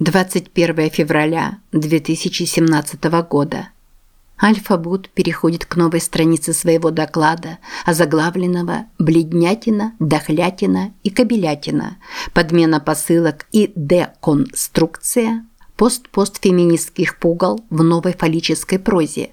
21 февраля 2017 года. Альфа-Бут переходит к новой странице своего доклада, озаглавленного «Бледнятина, дохлятина и кабелятина. Подмена посылок и деконструкция постпостфеминистских пугал в новой фаллической прозе».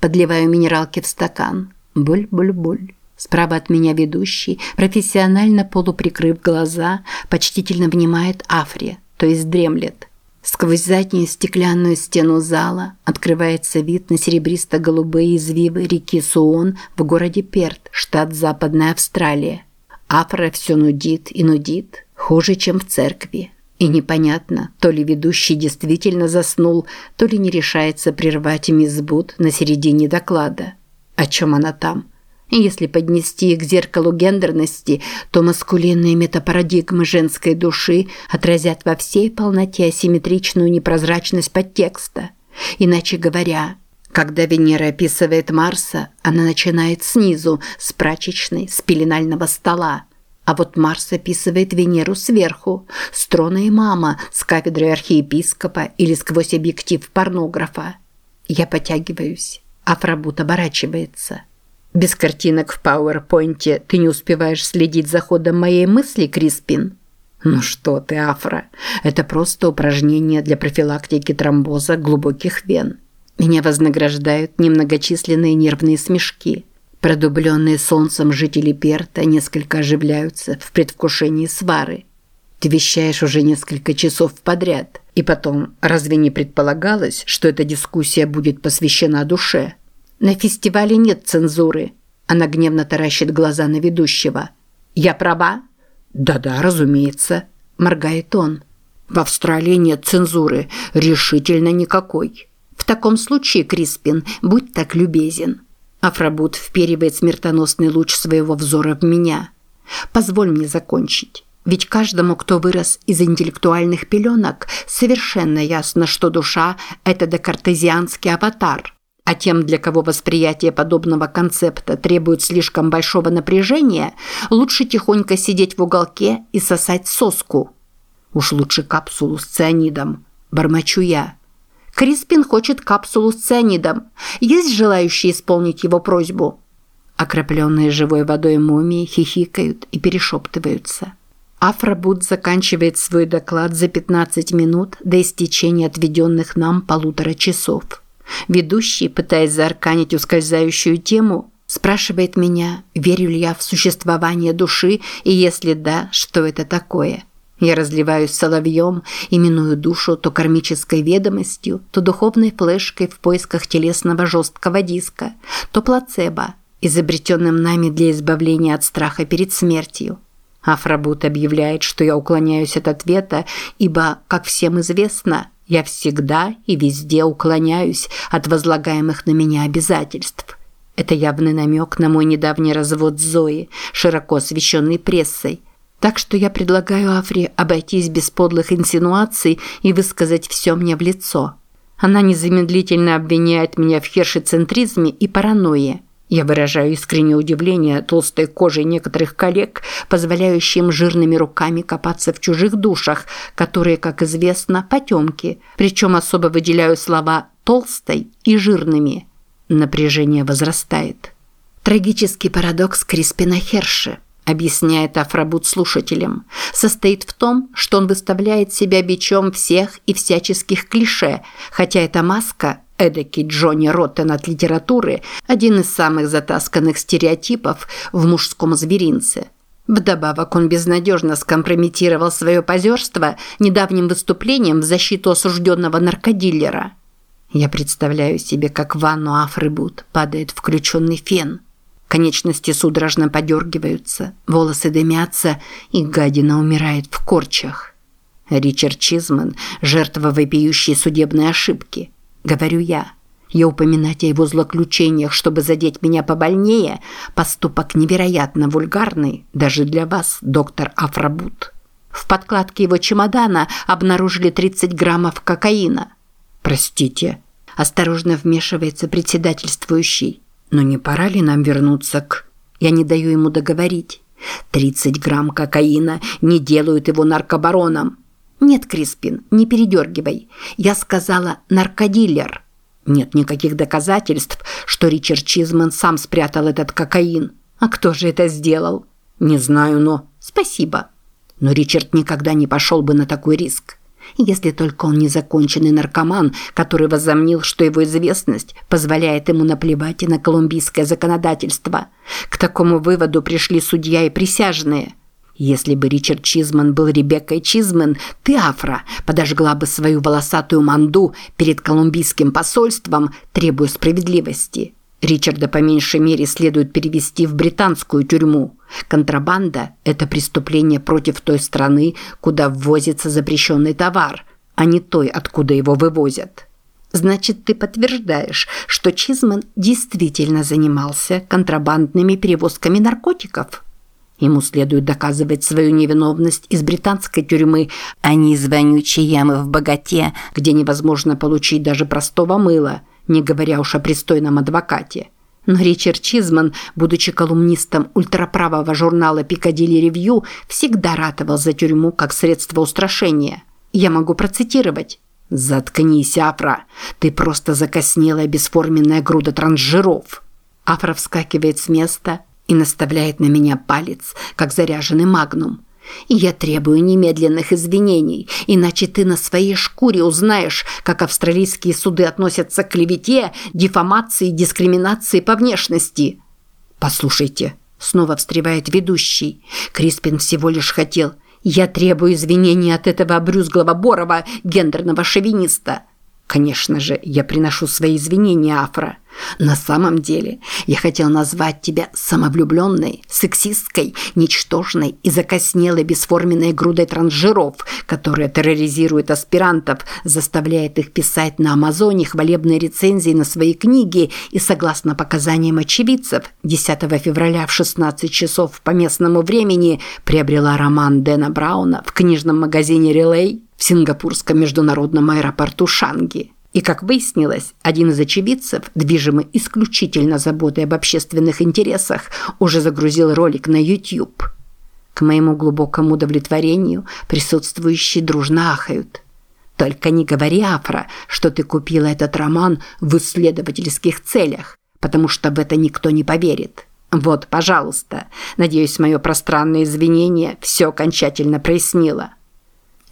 Подливаю минералки в стакан. Буль-буль-буль. Справа от меня ведущий, профессионально полуприкрыв глаза, почтительно внимает Афри, то есть дремлет. Сквозь заднюю стеклянную стену зала открывается вид на серебристо-голубые извивы реки Суон в городе Перт, штат Западная Австралия. Афра все нудит и нудит, хуже, чем в церкви. И непонятно, то ли ведущий действительно заснул, то ли не решается прервать мисс Буд на середине доклада. О чем она там? Если поднести к зеркалу гендерности, то маскулинные метапарадигмы женской души отразят во всей полноте асимметричную непрозрачность подтекста. Иначе говоря, когда Венера описывает Марса, она начинает снизу, с прачечной, с пеленального стола. А вот Марс описывает Венеру сверху, с трона имама, с кафедры архиепископа или сквозь объектив порнографа. Я потягиваюсь, а Фрабут оборачивается – без картинок в PowerPoint ты не успеваешь следить за ходом моей мысли, Криспин? Ну что ты, Афра, это просто упражнение для профилактики тромбоза глубоких вен. Меня вознаграждают немногочисленные нервные смешки. Продубленные солнцем жители Перта несколько оживляются в предвкушении свары. Ты вещаешь уже несколько часов подряд. И потом, разве не предполагалось, что эта дискуссия будет посвящена душе? На фестивале нет цензуры. Она гневно таращит глаза на ведущего. Я права? Да-да, разумеется, моргает он. В Австралии нет цензуры, решительно никакой. В таком случае, Криспин, будь так любезен. Афрабут вперивает смертоносный луч своего взора в меня. Позволь мне закончить. Ведь каждому, кто вырос из интеллектуальных пеленок, совершенно ясно, что душа – это декартезианский аватар. А тем, для кого восприятие подобного концепта требует слишком большого напряжения, лучше тихонько сидеть в уголке и сосать соску. Уж лучше капсулу с цианидом, бормочу я. Криспин хочет капсулу с цианидом. Есть желающие исполнить его просьбу? Окропленные живой водой мумии хихикают и перешептываются. Афробуд заканчивает свой доклад за 15 минут до истечения отведенных нам полутора часов. Ведущий, пытаясь заарканить ускользающую тему, спрашивает меня, верю ли я в существование души и если да, что это такое. Я разливаюсь соловьем, именую душу то кармической ведомостью, то духовной флешкой в поисках телесного жесткого диска, то плацебо, изобретенным нами для избавления от страха перед смертью. Афрабут объявляет, что я уклоняюсь от ответа, ибо, как всем известно, я всегда и везде уклоняюсь от возлагаемых на меня обязательств. Это явный намек на мой недавний развод с Зоей, широко освещенный прессой. Так что я предлагаю Афре обойтись без подлых инсинуаций и высказать все мне в лицо. Она незамедлительно обвиняет меня в хершицентризме и паранойе. Я выражаю искреннее удивление толстой кожей некоторых коллег, позволяющим жирными руками копаться в чужих душах, которые, как известно, потемки, причем особо выделяю слова «толстой» и «жирными». Напряжение возрастает. Трагический парадокс Криспина Херши – объясняет Афрабут слушателям, состоит в том, что он выставляет себя бичом всех и всяческих клише, хотя эта маска эдакий Джонни Роттен от литературы, один из самых затасканных стереотипов в мужском зверинце. Вдобавок он безнадежно скомпрометировал свое позерство недавним выступлением в защиту осужденного наркодиллера. Я представляю себе, как в ванну Афрыбут падает включенный фен. Конечности судорожно подергиваются, волосы дымятся, и гадина умирает в корчах. Ричард Чизман – жертва вопиющей судебной ошибки – говорю я. И упоминать о его злоключениях, чтобы задеть меня побольнее, поступок невероятно вульгарный даже для вас, доктор Афрабут. В подкладке его чемодана обнаружили 30 граммов кокаина. Простите, осторожно вмешивается председательствующий. Но не пора ли нам вернуться к... Я не даю ему договорить. 30 грамм кокаина не делают его наркобароном. Нет, Криспин, не передергивай. Я сказала наркодилер. Нет никаких доказательств, что Ричард Чизман сам спрятал этот кокаин. А кто же это сделал? Не знаю, но... Спасибо. Но Ричард никогда не пошел бы на такой риск. Если только он не законченный наркоман, который возомнил, что его известность позволяет ему наплевать и на колумбийское законодательство. К такому выводу пришли судья и присяжные. Если бы Ричард Чизман был Ребеккой Чизман, ты, Афра, подожгла бы свою волосатую манду перед колумбийским посольством, требуя справедливости. Ричарда по меньшей мере следует перевести в британскую тюрьму. Контрабанда – это преступление против той страны, куда ввозится запрещенный товар, а не той, откуда его вывозят. Значит, ты подтверждаешь, что Чизман действительно занимался контрабандными перевозками наркотиков? Ему следует доказывать свою невиновность из британской тюрьмы, а не из вонючей ямы в богате, где невозможно получить даже простого мыла, не говоря уж о пристойном адвокате. Но Ричард Чизман, будучи колумнистом ультраправого журнала Piccadilly Review, всегда ратовал за тюрьму как средство устрашения. Я могу процитировать. «Заткнись, Афра! Ты просто закоснелая бесформенная груда транжиров!» Афра вскакивает с места и наставляет на меня палец, как заряженный магнум. Я требую немедленных извинений, иначе ты на своей шкуре узнаешь, как австралийские суды относятся к клевете, дефамации и дискриминации по внешности. Послушайте, снова встревает ведущий. Криспин всего лишь хотел. Я требую извинений от этого обрюзглого Борова, гендерного шовиниста. Конечно же, я приношу свои извинения, Афра. На самом деле, я хотел назвать тебя самовлюбленной, сексисткой, ничтожной и закоснелой бесформенной грудой транжиров, которая терроризирует аспирантов, заставляет их писать на Амазоне хвалебные рецензии на свои книги и, согласно показаниям очевидцев, 10 февраля в 16 часов по местному времени приобрела роман Дэна Брауна в книжном магазине «Релей» в сингапурском международном аэропорту Шанги. И, как выяснилось, один из очевидцев, движимый исключительно заботой об общественных интересах, уже загрузил ролик на YouTube. К моему глубокому удовлетворению присутствующие дружно ахают. Только не говори, Афра, что ты купила этот роман в исследовательских целях, потому что в это никто не поверит. Вот, пожалуйста. Надеюсь, мое пространное извинение все окончательно прояснило.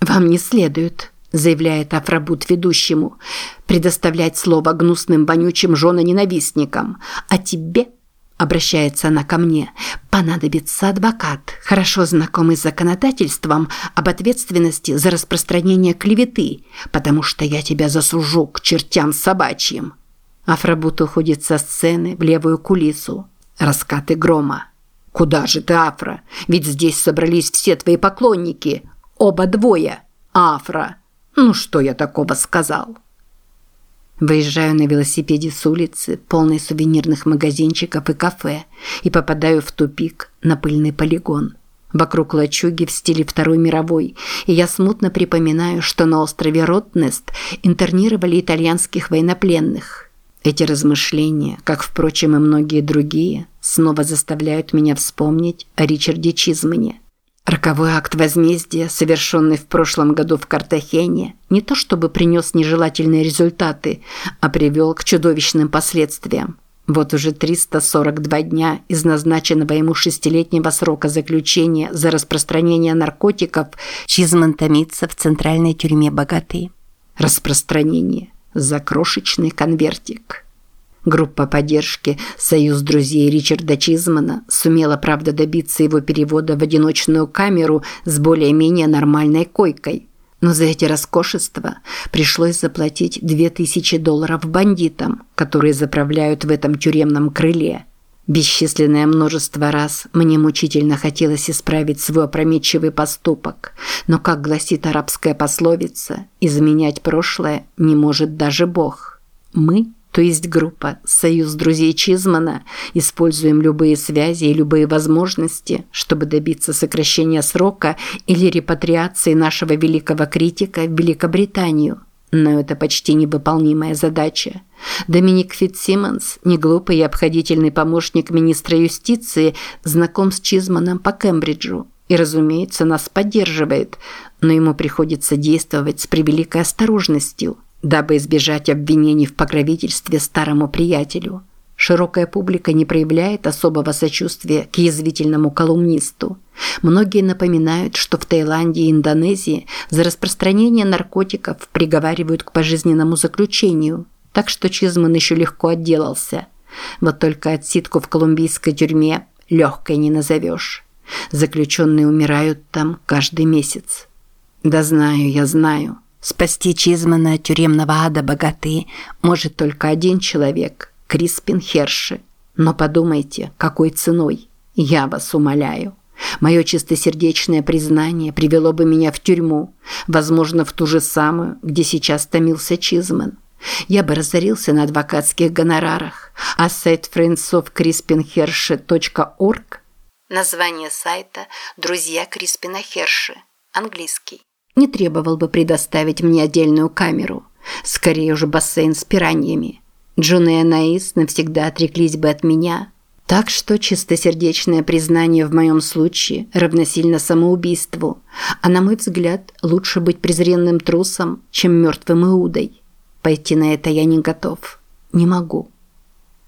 «Вам не следует», – заявляет Афрабут ведущему, – «предоставлять слово гнусным вонючим женоненавистникам, а тебе – обращается она ко мне, понадобится адвокат, хорошо знакомый с законодательством об ответственности за распространение клеветы, потому что я тебя засужу к чертям собачьим. Афрабут уходит со сцены в левую кулису. Раскаты грома. «Куда же ты, Афра? Ведь здесь собрались все твои поклонники. Оба двое. Афра. Ну что я такого сказал? Выезжаю на велосипеде с улицы, полной сувенирных магазинчиков и кафе, и попадаю в тупик на пыльный полигон. Вокруг лачуги в стиле Второй мировой, и я смутно припоминаю, что на острове Ротнест интернировали итальянских военнопленных. Эти размышления, как, впрочем, и многие другие, снова заставляют меня вспомнить о Ричарде Чизмане – Роковой акт возмездия, совершенный в прошлом году в Картахене, не то чтобы принес нежелательные результаты, а привел к чудовищным последствиям. Вот уже 342 дня из назначенного ему шестилетнего срока заключения за распространение наркотиков Чизман томится в центральной тюрьме богаты. Распространение за крошечный конвертик. Группа поддержки «Союз друзей Ричарда Чизмана» сумела, правда, добиться его перевода в одиночную камеру с более-менее нормальной койкой. Но за эти роскошества пришлось заплатить 2000 долларов бандитам, которые заправляют в этом тюремном крыле. Бесчисленное множество раз мне мучительно хотелось исправить свой опрометчивый поступок, но, как гласит арабская пословица, изменять прошлое не может даже Бог. Мы – то есть группа «Союз друзей Чизмана», используем любые связи и любые возможности, чтобы добиться сокращения срока или репатриации нашего великого критика в Великобританию. Но это почти невыполнимая задача. Доминик Фитсимонс, неглупый и обходительный помощник министра юстиции, знаком с Чизманом по Кембриджу. и, разумеется, нас поддерживает, но ему приходится действовать с превеликой осторожностью, дабы избежать обвинений в покровительстве старому приятелю. Широкая публика не проявляет особого сочувствия к язвительному колумнисту. Многие напоминают, что в Таиланде и Индонезии за распространение наркотиков приговаривают к пожизненному заключению, так что Чизман еще легко отделался. Вот только отсидку в колумбийской тюрьме легкой не назовешь. Заключенные умирают там каждый месяц. Да знаю, я знаю. Спасти Чизмана от тюремного ада богаты может только один человек – Криспин Херши. Но подумайте, какой ценой? Я вас умоляю. Мое чистосердечное признание привело бы меня в тюрьму, возможно, в ту же самую, где сейчас томился Чизман. Я бы разорился на адвокатских гонорарах, а сайт friendsofcrispinhershey.org Название сайта «Друзья Криспина Херши», английский. Не требовал бы предоставить мне отдельную камеру, скорее уже бассейн с пираньями. Джун и Анаис навсегда отреклись бы от меня. Так что чистосердечное признание в моем случае равносильно самоубийству, а на мой взгляд лучше быть презренным трусом, чем мертвым Иудой. Пойти на это я не готов. Не могу.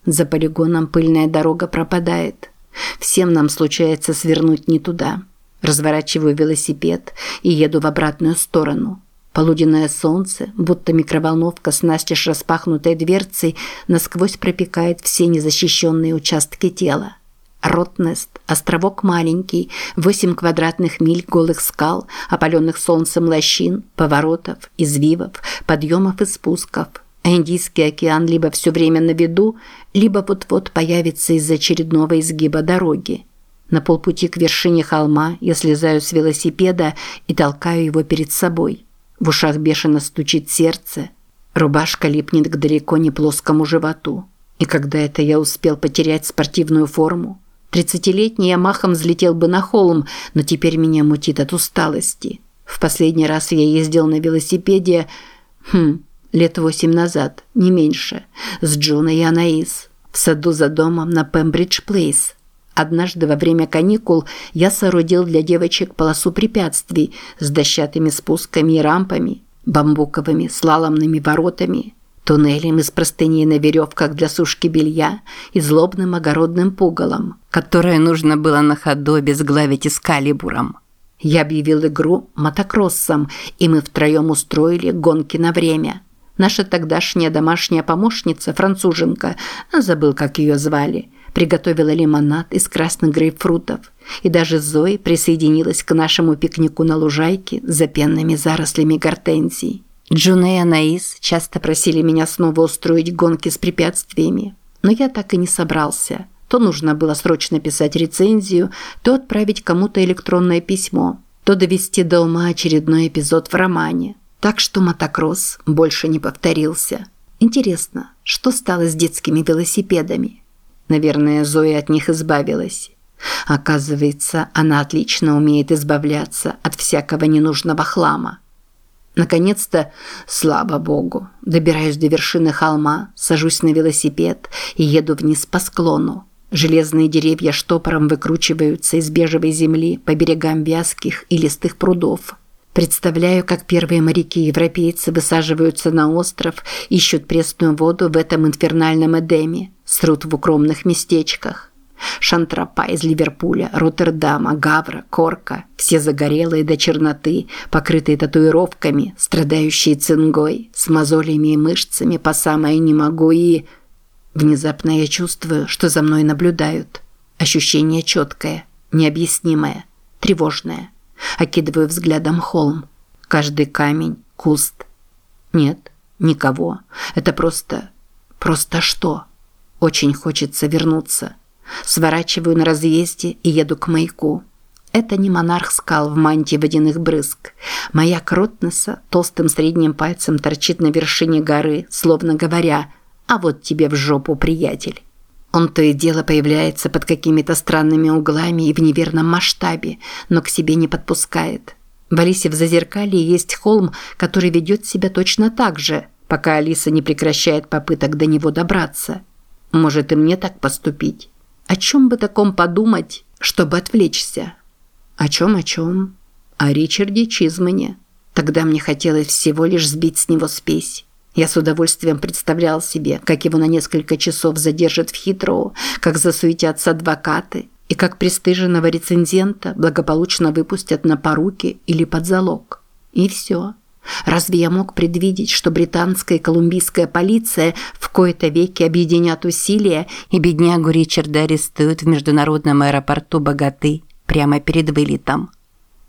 За полигоном пыльная дорога пропадает. Всем нам случается свернуть не туда. Разворачиваю велосипед и еду в обратную сторону. Полуденное солнце, будто микроволновка с настежь распахнутой дверцей, насквозь пропекает все незащищенные участки тела. Ротнест – островок маленький, 8 квадратных миль голых скал, опаленных солнцем лощин, поворотов, извивов, подъемов и спусков – Индийский океан либо все время на виду, либо вот-вот появится из-за очередного изгиба дороги. На полпути к вершине холма я слезаю с велосипеда и толкаю его перед собой. В ушах бешено стучит сердце. Рубашка липнет к далеко не плоскому животу. И когда это я успел потерять спортивную форму? Тридцатилетний я махом взлетел бы на холм, но теперь меня мутит от усталости. В последний раз я ездил на велосипеде... Хм, лет восемь назад, не меньше, с Джуной и Анаис в саду за домом на Пембридж-Плейс. Однажды во время каникул я соорудил для девочек полосу препятствий с дощатыми спусками и рампами, бамбуковыми слаломными воротами, туннелем из простыней на веревках для сушки белья и злобным огородным пугалом, которое нужно было на ходу обезглавить эскалибуром. Я объявил игру мотокроссом, и мы втроем устроили гонки на время – Наша тогдашняя домашняя помощница, француженка, забыл, как ее звали, приготовила лимонад из красных грейпфрутов. И даже Зои присоединилась к нашему пикнику на лужайке за пенными зарослями гортензий. Джуне и Анаис часто просили меня снова устроить гонки с препятствиями, но я так и не собрался. То нужно было срочно писать рецензию, то отправить кому-то электронное письмо, то довести до ума очередной эпизод в романе. Так что мотокросс больше не повторился. Интересно, что стало с детскими велосипедами? Наверное, Зоя от них избавилась. Оказывается, она отлично умеет избавляться от всякого ненужного хлама. Наконец-то, слава богу, добираюсь до вершины холма, сажусь на велосипед и еду вниз по склону. Железные деревья штопором выкручиваются из бежевой земли по берегам вязких и листых прудов. Представляю, как первые моряки-европейцы высаживаются на остров, ищут пресную воду в этом инфернальном Эдеме, срут в укромных местечках. Шантропа из Ливерпуля, Роттердама, Гавра, Корка – все загорелые до черноты, покрытые татуировками, страдающие цингой, с мозолями и мышцами по самое не могу и... Внезапно я чувствую, что за мной наблюдают. Ощущение четкое, необъяснимое, тревожное – Окидываю взглядом холм. Каждый камень, куст. Нет, никого. Это просто... Просто что? Очень хочется вернуться. Сворачиваю на разъезде и еду к маяку. Это не монарх скал в мантии водяных брызг. Маяк Ротнеса толстым средним пальцем торчит на вершине горы, словно говоря «А вот тебе в жопу, приятель». Он то и дело появляется под какими-то странными углами и в неверном масштабе, но к себе не подпускает. В Алисе в Зазеркалье есть холм, который ведет себя точно так же, пока Алиса не прекращает попыток до него добраться. Может и мне так поступить? О чем бы таком подумать, чтобы отвлечься? О чем, о чем? О Ричарде Чизмане. Тогда мне хотелось всего лишь сбить с него спесь. Я с удовольствием представлял себе, как его на несколько часов задержат в Хитроу, как засуетятся адвокаты и как пристыженного рецензента благополучно выпустят на поруки или под залог. И все. Разве я мог предвидеть, что британская и колумбийская полиция в кои-то веки объединят усилия и беднягу Ричарда арестуют в международном аэропорту Богаты прямо перед вылетом?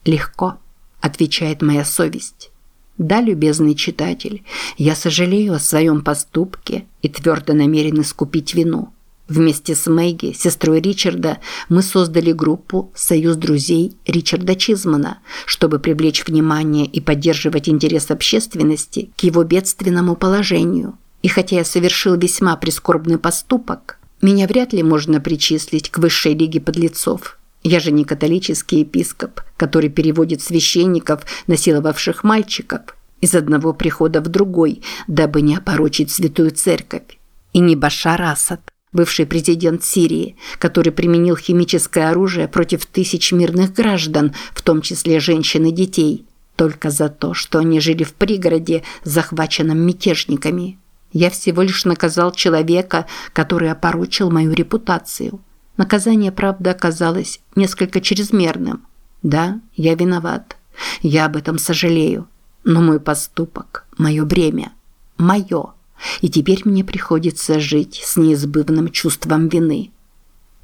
Легко, отвечает моя совесть. Да, любезный читатель, я сожалею о своем поступке и твердо намерен искупить вину. Вместе с Мэгги, сестрой Ричарда, мы создали группу «Союз друзей Ричарда Чизмана», чтобы привлечь внимание и поддерживать интерес общественности к его бедственному положению. И хотя я совершил весьма прискорбный поступок, меня вряд ли можно причислить к высшей лиге подлецов. Я же не католический епископ, который переводит священников, насиловавших мальчиков, из одного прихода в другой, дабы не опорочить святую церковь. И не Башар Асад бывший президент Сирии, который применил химическое оружие против тысяч мирных граждан, в том числе женщин и детей, только за то, что они жили в пригороде, захваченном мятежниками. Я всего лишь наказал человека, который опорочил мою репутацию. Наказание, правда, оказалось несколько чрезмерным. Да, я виноват. Я об этом сожалею. Но мой поступок – мое бремя. Мое. И теперь мне приходится жить с неизбывным чувством вины.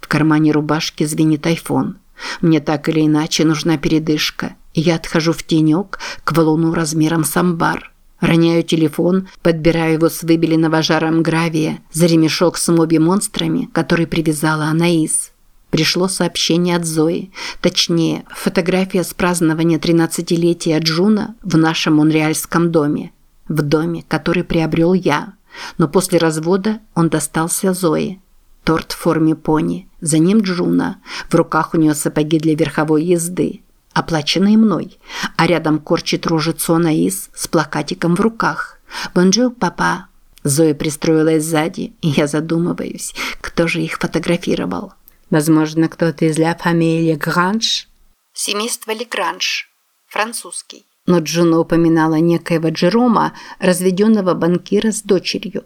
В кармане рубашки звенит айфон. Мне так или иначе нужна передышка. И я отхожу в тенек к валуну размером с амбар. Роняю телефон, подбираю его с выбеленного жаром гравия за ремешок с моби-монстрами, который привязала Анаис. Пришло сообщение от Зои, точнее, фотография с празднования 13-летия Джуна в нашем монреальском доме в доме, который приобрел я. Но после развода он достался Зое. Торт в форме пони, за ним Джуна, в руках у нее сапоги для верховой езды, оплаченные мной, а рядом корчит рожицу Анаис с плакатиком в руках. «Bonjour, papa!» Зоя пристроилась сзади, и я задумываюсь, кто же их фотографировал. Возможно, кто-то из la famille Legrange? Семейство Легранж. Французский но Джуна упоминала некоего Джерома, разведенного банкира с дочерью.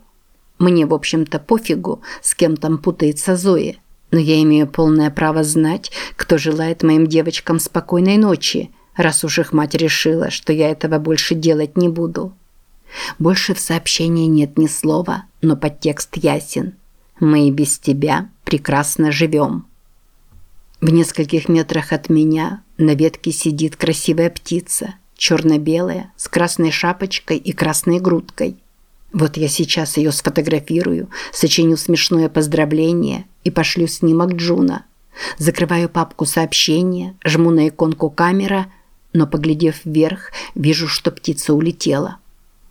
Мне, в общем-то, пофигу, с кем там путается Зоя, но я имею полное право знать, кто желает моим девочкам спокойной ночи, раз уж их мать решила, что я этого больше делать не буду. Больше в сообщении нет ни слова, но подтекст ясен. Мы и без тебя прекрасно живем. В нескольких метрах от меня на ветке сидит красивая птица – черно-белая, с красной шапочкой и красной грудкой. Вот я сейчас ее сфотографирую, сочиню смешное поздравление и пошлю снимок Джуна. Закрываю папку сообщения, жму на иконку камера, но, поглядев вверх, вижу, что птица улетела.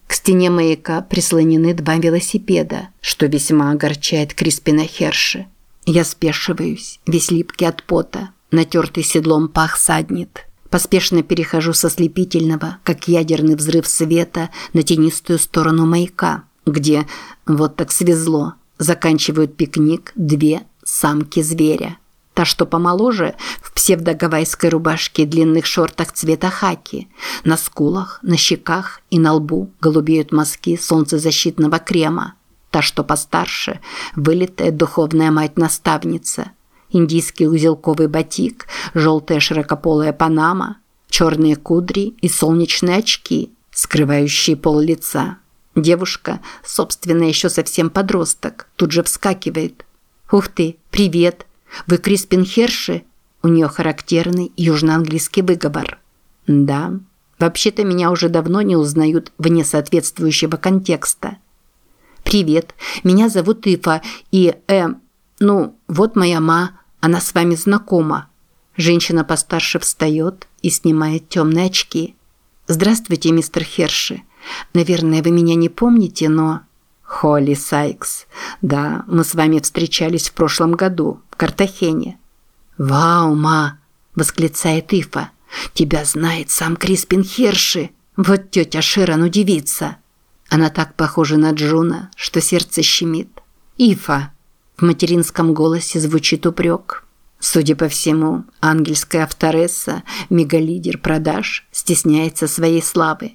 К стене маяка прислонены два велосипеда, что весьма огорчает Криспина Херши. Я спешиваюсь, весь липкий от пота, натертый седлом пах саднит. Поспешно перехожу со слепительного, как ядерный взрыв света, на тенистую сторону маяка, где, вот так свезло, заканчивают пикник две самки зверя. Та, что помоложе, в псевдогавайской рубашке и длинных шортах цвета хаки. На скулах, на щеках и на лбу голубеют мазки солнцезащитного крема. Та, что постарше, вылитая духовная мать-наставница – индийский узелковый батик, желтая широкополая панама, черные кудри и солнечные очки, скрывающие пол лица. Девушка, собственно, еще совсем подросток, тут же вскакивает. «Ух ты, привет! Вы Криспин Херши?» У нее характерный южноанглийский выговор. «Да, вообще-то меня уже давно не узнают вне соответствующего контекста». «Привет, меня зовут Ифа, и, э, ну, вот моя ма, она с вами знакома. Женщина постарше встает и снимает темные очки. Здравствуйте, мистер Херши. Наверное, вы меня не помните, но... Холли Сайкс. Да, мы с вами встречались в прошлом году в Картахене. Вау, ма, восклицает Ифа. Тебя знает сам Криспин Херши. Вот тетя Шерон удивится. Она так похожа на Джуно, что сердце щемит. Ифа, в материнском голосе звучит упрек. Судя по всему, ангельская авторесса, мегалидер продаж, стесняется своей славы.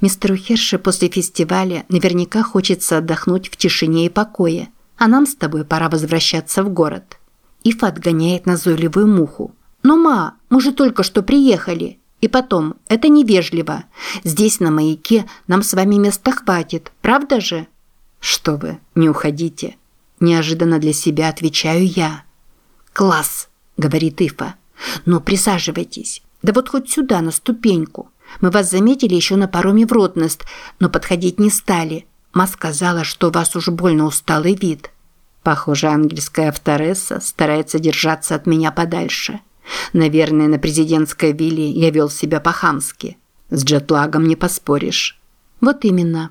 Мистеру Херше после фестиваля наверняка хочется отдохнуть в тишине и покое, а нам с тобой пора возвращаться в город. Ифа отгоняет назойливую муху. «Но, ма, мы же только что приехали. И потом, это невежливо. Здесь, на маяке, нам с вами места хватит, правда же?» «Что вы, не уходите». Неожиданно для себя отвечаю я. «Класс», – говорит Ифа. «Но присаживайтесь. Да вот хоть сюда, на ступеньку. Мы вас заметили еще на пароме в Ротнест, но подходить не стали. Ма сказала, что у вас уж больно усталый вид». Похоже, ангельская авторесса старается держаться от меня подальше. Наверное, на президентской вилле я вел себя по-хамски. С джетлагом не поспоришь. Вот именно.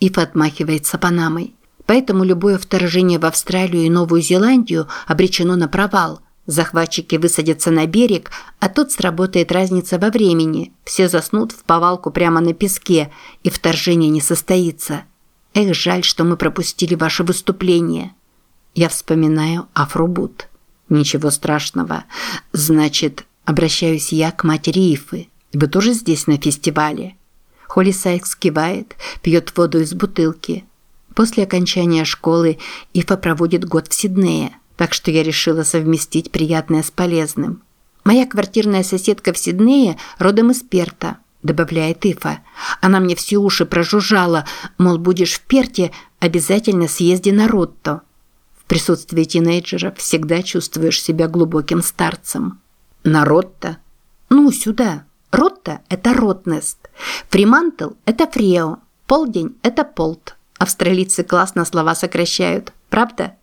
Иф отмахивается Панамой. Поэтому любое вторжение в Австралию и Новую Зеландию обречено на провал. Захватчики высадятся на берег, а тут сработает разница во времени. Все заснут в повалку прямо на песке, и вторжение не состоится. Эх, жаль, что мы пропустили ваше выступление. Я вспоминаю Афрубут. Ничего страшного. Значит, обращаюсь я к матери Ифы. Вы тоже здесь на фестивале? Холли Сайкс кивает, пьет воду из бутылки. После окончания школы Ифа проводит год в Сиднее, так что я решила совместить приятное с полезным. Моя квартирная соседка в Сиднее родом из Перта, добавляет Ифа. Она мне все уши прожужжала, мол, будешь в Перте, обязательно съезди на Ротто присутствии тинейджера всегда чувствуешь себя глубоким старцем. На Ротта? Ну, сюда. Ротта – это Ротнест. Фримантл – это Фрео. Полдень – это Полт. Австралийцы классно слова сокращают. Правда?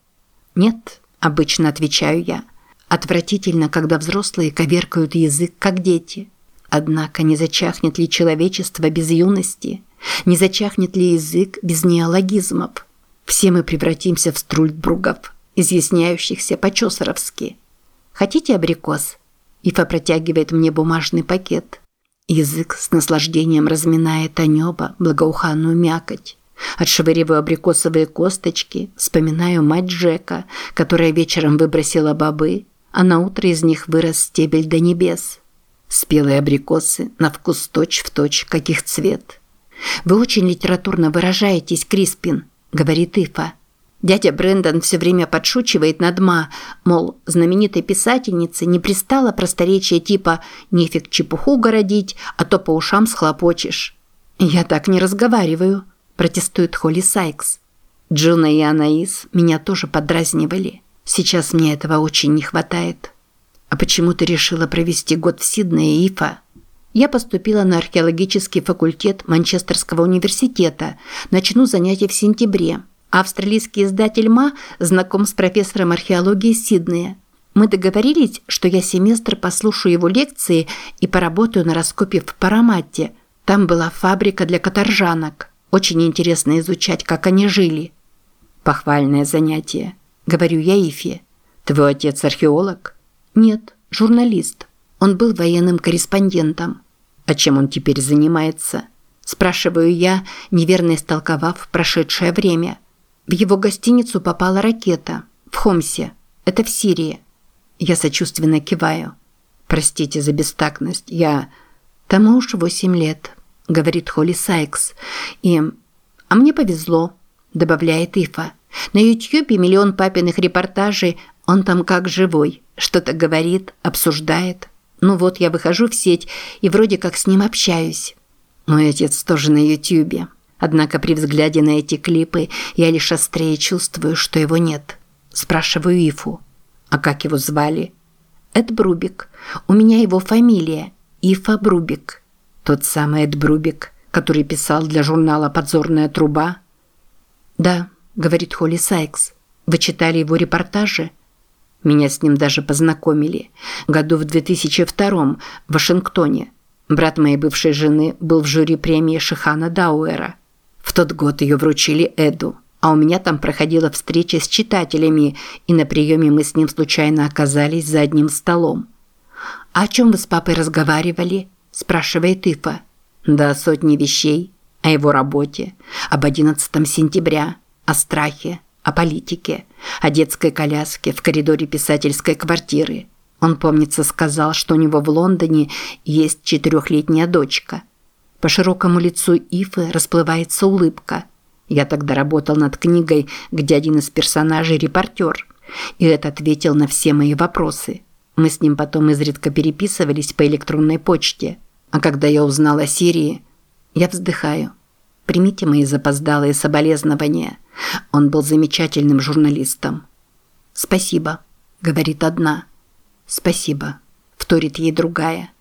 Нет, обычно отвечаю я. Отвратительно, когда взрослые коверкают язык, как дети. Однако не зачахнет ли человечество без юности? Не зачахнет ли язык без неологизмов? Все мы превратимся в струльбругов, изъясняющихся по-чосеровски. Хотите абрикос? Ифа протягивает мне бумажный пакет. Язык с наслаждением разминает о небо благоуханную мякоть. Отшвыриваю абрикосовые косточки, вспоминаю мать Джека, которая вечером выбросила бобы, а на утро из них вырос стебель до небес. Спелые абрикосы на вкус точь-в-точь, точь, каких цвет. Вы очень литературно выражаетесь, Криспин говорит Ифа. Дядя Брендон все время подшучивает над Ма, мол, знаменитой писательнице не пристало просторечие типа «нефиг чепуху городить, а то по ушам схлопочешь». «Я так не разговариваю», – протестует Холли Сайкс. Джуно и Анаис меня тоже подразнивали. Сейчас мне этого очень не хватает. А почему ты решила провести год в Сиднее, Ифа? Я поступила на археологический факультет Манчестерского университета. Начну занятия в сентябре. Австралийский издатель МА знаком с профессором археологии Сиднея. Мы договорились, что я семестр послушаю его лекции и поработаю на раскопе в Параматте. Там была фабрика для каторжанок. Очень интересно изучать, как они жили. Похвальное занятие, говорю я Ифе. Твой отец археолог? Нет, журналист. Он был военным корреспондентом. А чем он теперь занимается? Спрашиваю я, неверно истолковав прошедшее время. В его гостиницу попала ракета. В Хомсе. Это в Сирии. Я сочувственно киваю. Простите за бестактность. Я... Тому уж восемь лет, говорит Холли Сайкс. И... А мне повезло, добавляет Ифа. На Ютьюбе миллион папиных репортажей, он там как живой. Что-то говорит, обсуждает. Ну вот, я выхожу в сеть и вроде как с ним общаюсь. Мой отец тоже на Ютьюбе. Однако при взгляде на эти клипы я лишь острее чувствую, что его нет. Спрашиваю Ифу. А как его звали? Эд Брубик. У меня его фамилия. Ифа Брубик. Тот самый Эд Брубик, который писал для журнала «Подзорная труба». «Да», — говорит Холли Сайкс. «Вы читали его репортажи?» Меня с ним даже познакомили. Году в 2002 в Вашингтоне. Брат моей бывшей жены был в жюри премии Шихана Дауэра. В тот год ее вручили Эду. А у меня там проходила встреча с читателями, и на приеме мы с ним случайно оказались за одним столом. «А о чем вы с папой разговаривали?» – спрашивает Ифа. «Да сотни вещей. О его работе. Об 11 сентября. О страхе. о политике, о детской коляске в коридоре писательской квартиры. Он, помнится, сказал, что у него в Лондоне есть четырехлетняя дочка. По широкому лицу Ифы расплывается улыбка. Я тогда работал над книгой, где один из персонажей – репортер. И это ответил на все мои вопросы. Мы с ним потом изредка переписывались по электронной почте. А когда я узнал о Сирии, я вздыхаю. Примите мои запоздалые соболезнования. Он был замечательным журналистом. «Спасибо», – говорит одна. «Спасибо», – вторит ей другая.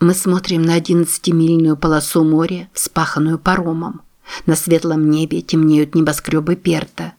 Мы смотрим на одиннадцатимильную полосу моря, вспаханную паромом. На светлом небе темнеют небоскребы Перта.